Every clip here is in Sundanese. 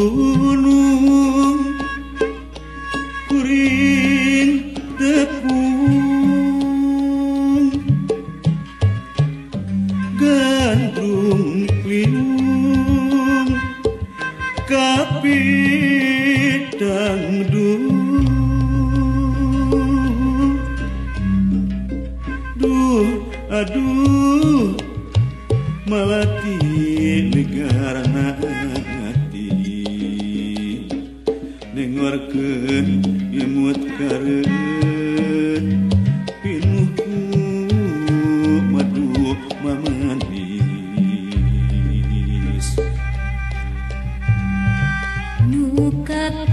gunung kuring tepung. Gandrung kliung kapitang dung duh aduh. dengarkan imut karen pinuhku madu mamanis. Nukat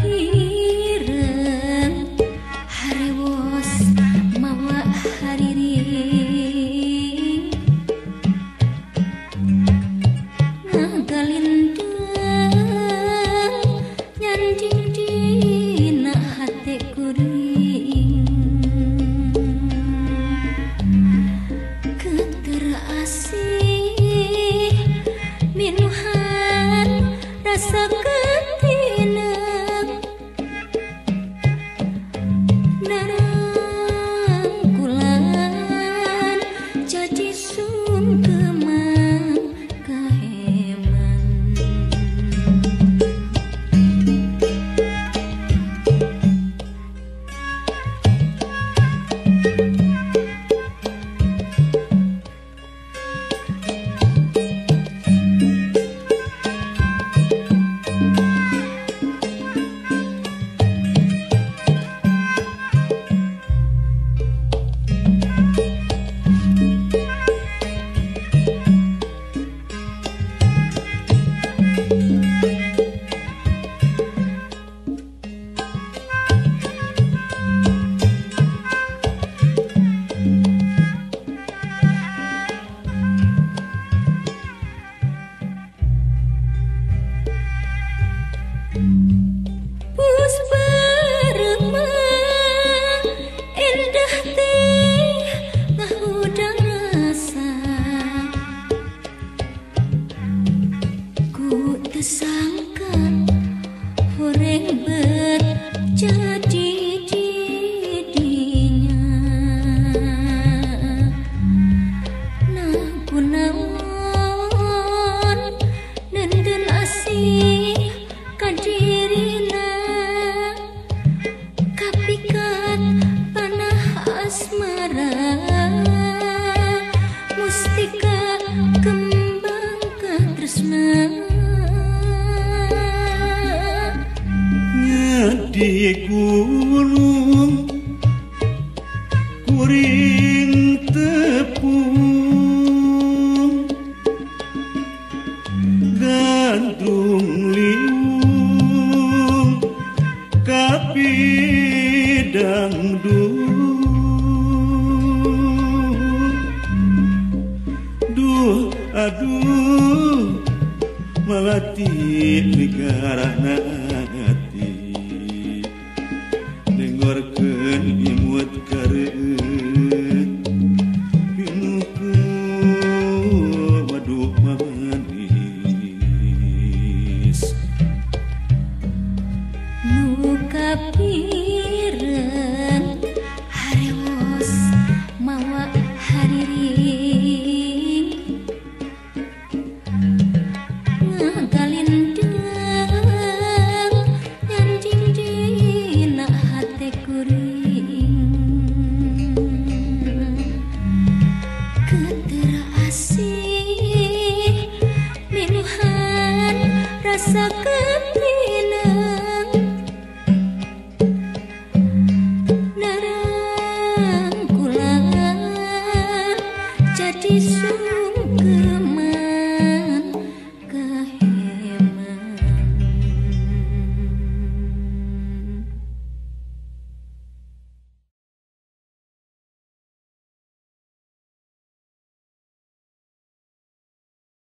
di gunung kuring tepung. Gantung liung kapi dangdut duh aduh. hati negara